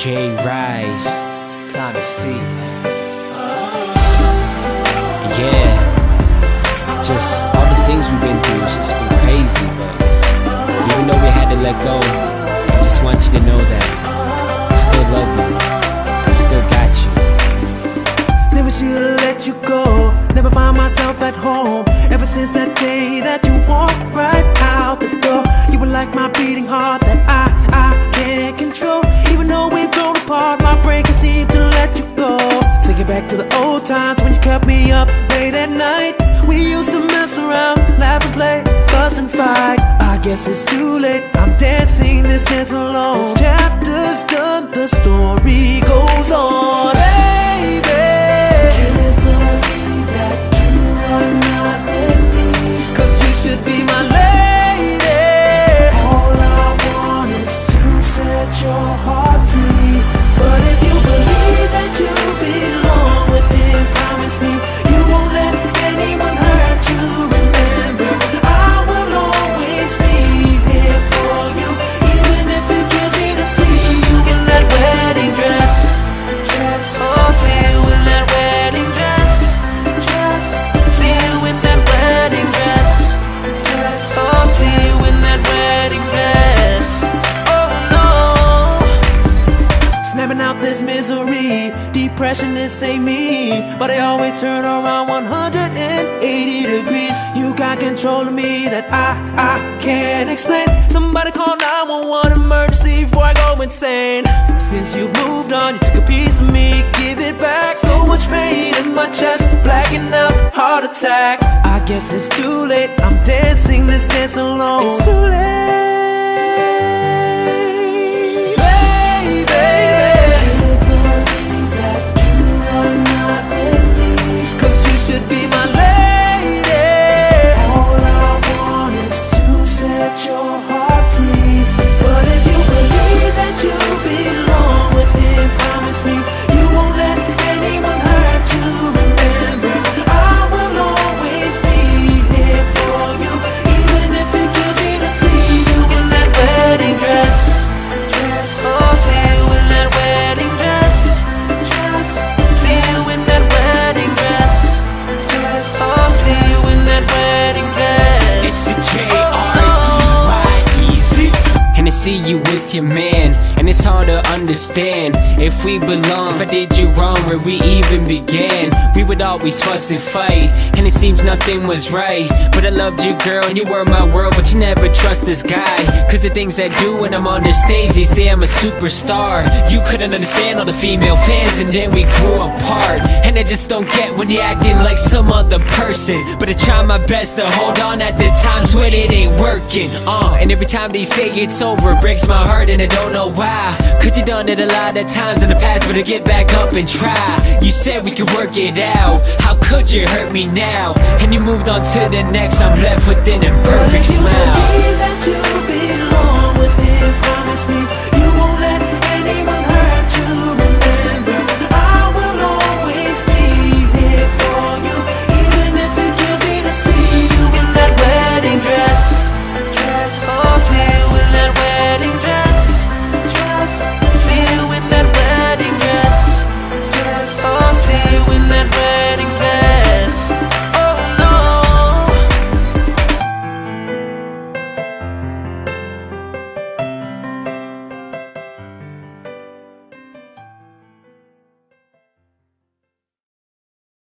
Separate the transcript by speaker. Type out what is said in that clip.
Speaker 1: J Rise.
Speaker 2: Time to see.
Speaker 1: Yeah. Just all the things we've been through, it's just been crazy. But even though we had to let go,
Speaker 2: times when you kept me up late at night. We used to mess around, laugh and play, fuss and fight. I guess it's too late. I'm dancing this dance alone. This misery. Depression, this ain't me. But I always turn around 180 degrees. You got control of me that I, I can't explain. Somebody call 911 emergency before I insane. Since you've moved on, you took a piece of me, give it back. So much pain in my chest, blacking out, heart attack. I guess it's too late. I'm dancing this dance alone. It's too late. You with
Speaker 1: understand if we belong. If I did you wrong, where we even began, we would always fuss and fight, and it seems nothing was right. But I loved you, girl, and you were my world, but you never trust this guy. Cause the things I do when I'm on the stage, they say I'm a superstar. You couldn't understand all the female fans, and then we grew apart. And I just don't get when you're acting like some other person. But I try my best to hold on at the times when it ain't working. Uh, and every time they say it's over, it breaks my heart, and I don't know why. Cause you done it a lot of times in the past, but I get back up and try. You said we could work it out. How could you hurt me now? And you moved on to the next, I'm left with an imperfect smile.